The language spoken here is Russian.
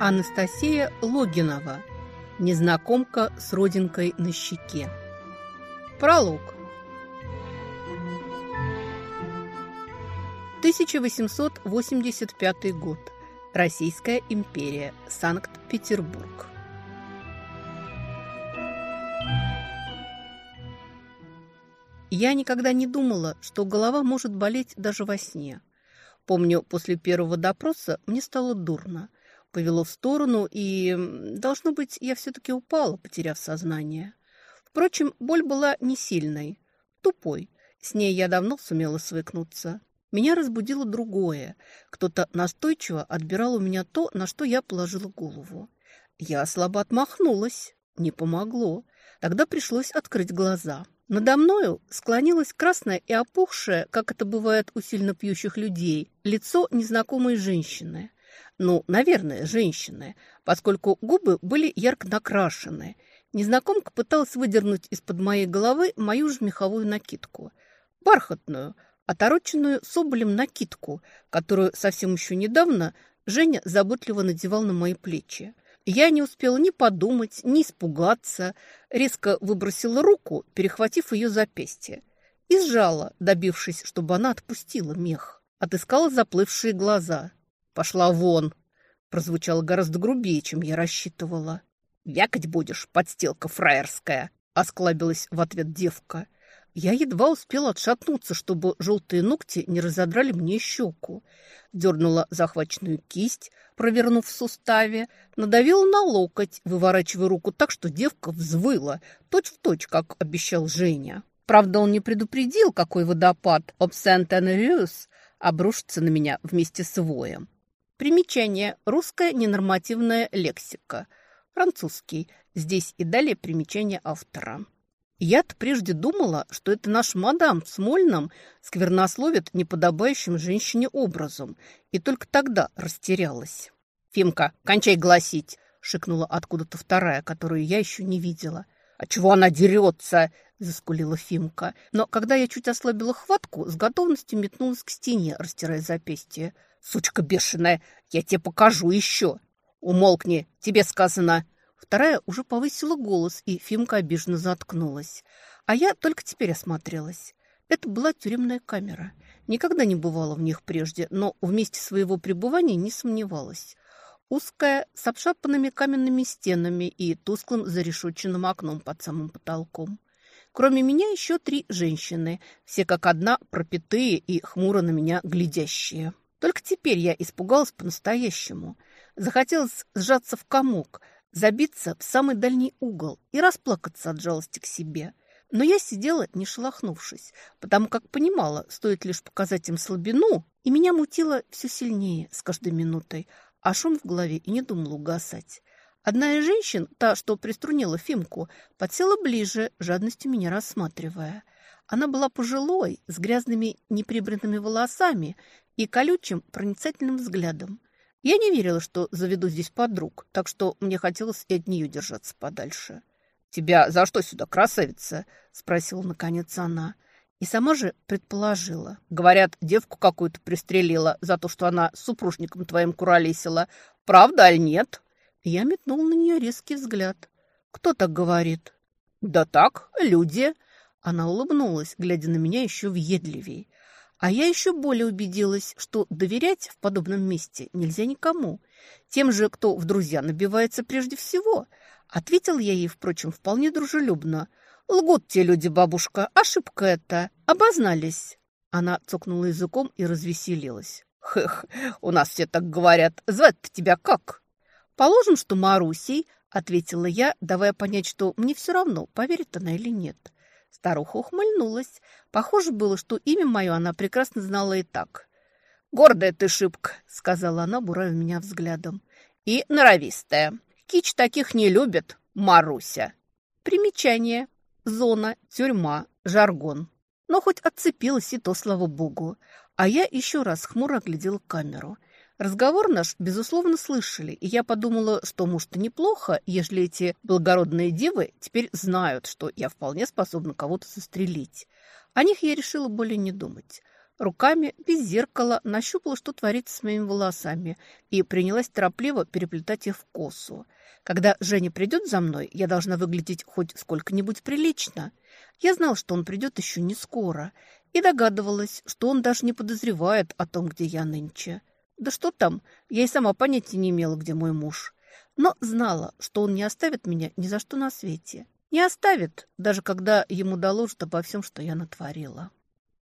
Анастасия Логинова. Незнакомка с родинкой на щеке. Пролог. 1885 год. Российская империя. Санкт-Петербург. Я никогда не думала, что голова может болеть даже во сне. Помню, после первого допроса мне стало дурно. Повело в сторону, и, должно быть, я все-таки упала, потеряв сознание. Впрочем, боль была не сильной, тупой. С ней я давно сумела свыкнуться. Меня разбудило другое. Кто-то настойчиво отбирал у меня то, на что я положила голову. Я слабо отмахнулась. Не помогло. Тогда пришлось открыть глаза. Надо мною склонилось красное и опухшее, как это бывает у сильно пьющих людей, лицо незнакомой женщины. Ну, наверное, женщины, поскольку губы были ярко накрашены. Незнакомка пыталась выдернуть из-под моей головы мою же меховую накидку. Бархатную, отороченную соболем накидку, которую совсем еще недавно Женя заботливо надевал на мои плечи. Я не успела ни подумать, ни испугаться. Резко выбросила руку, перехватив ее запястье. И сжала, добившись, чтобы она отпустила мех. Отыскала заплывшие глаза. «Пошла вон!» Прозвучало гораздо грубее, чем я рассчитывала. «Вякать будешь, подстилка фраерская!» Осклабилась в ответ девка. Я едва успела отшатнуться, чтобы желтые ногти не разодрали мне щеку. Дернула захваченную кисть, провернув в суставе, надавила на локоть, выворачивая руку так, что девка взвыла, точь-в-точь, как обещал Женя. Правда, он не предупредил, какой водопад об Сент-Энриус обрушится на меня вместе с воем. Примечание. Русская ненормативная лексика. Французский. Здесь и далее примечание автора. Я-то прежде думала, что это наш мадам в Смольном сквернословит неподобающим женщине образом, и только тогда растерялась. «Фимка, кончай гласить!» — шикнула откуда-то вторая, которую я еще не видела. «А чего она дерется?» — заскулила Фимка. Но когда я чуть ослабила хватку, с готовностью метнулась к стене, растирая запястье. «Сучка бешеная, я тебе покажу еще!» «Умолкни, тебе сказано!» Вторая уже повысила голос, и Фимка обиженно заткнулась. А я только теперь осмотрелась. Это была тюремная камера. Никогда не бывала в них прежде, но вместе своего пребывания не сомневалась. Узкая, с обшапанными каменными стенами и тусклым зарешетченным окном под самым потолком. Кроме меня еще три женщины, все как одна пропитые и хмуро на меня глядящие. Только теперь я испугалась по-настоящему. Захотелось сжаться в комок – забиться в самый дальний угол и расплакаться от жалости к себе. Но я сидела, не шелохнувшись, потому как понимала, стоит лишь показать им слабину, и меня мутило все сильнее с каждой минутой, а шум в голове и не думал угасать. Одна из женщин, та, что приструнила Фимку, подсела ближе, жадностью меня рассматривая. Она была пожилой, с грязными неприбранными волосами и колючим проницательным взглядом. Я не верила, что заведу здесь подруг, так что мне хотелось и от нее держаться подальше. «Тебя за что сюда, красавица?» – спросила наконец она. И сама же предположила. Говорят, девку какую-то пристрелила за то, что она с супружником твоим куролесила. Правда аль нет? Я метнул на нее резкий взгляд. «Кто так говорит?» «Да так, люди». Она улыбнулась, глядя на меня еще въедливей. А я еще более убедилась, что доверять в подобном месте нельзя никому. Тем же, кто в друзья набивается прежде всего. Ответил я ей, впрочем, вполне дружелюбно. «Лгут те люди, бабушка, ошибка это. Обознались». Она цокнула языком и развеселилась. «Хэх, у нас все так говорят. Звать-то тебя как?» «Положим, что Марусей», — ответила я, давая понять, что мне все равно, поверит она или нет. Старуха ухмыльнулась. Похоже было, что имя мое она прекрасно знала и так. «Гордая ты шибка», — сказала она, буравя меня взглядом. «И норовистая. Кич таких не любит, Маруся». Примечание. Зона, тюрьма, жаргон. Но хоть отцепилась и то, слава богу. А я еще раз хмуро оглядела камеру — Разговор наш, безусловно, слышали, и я подумала, что, может, и неплохо, ежели эти благородные девы теперь знают, что я вполне способна кого-то застрелить. О них я решила более не думать. Руками, без зеркала, нащупала, что творится с моими волосами, и принялась торопливо переплетать их в косу. Когда Женя придет за мной, я должна выглядеть хоть сколько-нибудь прилично. Я знала, что он придет еще не скоро, и догадывалась, что он даже не подозревает о том, где я нынче. Да что там, я и сама понятия не имела, где мой муж. Но знала, что он не оставит меня ни за что на свете. Не оставит, даже когда ему доложат обо всем, что я натворила.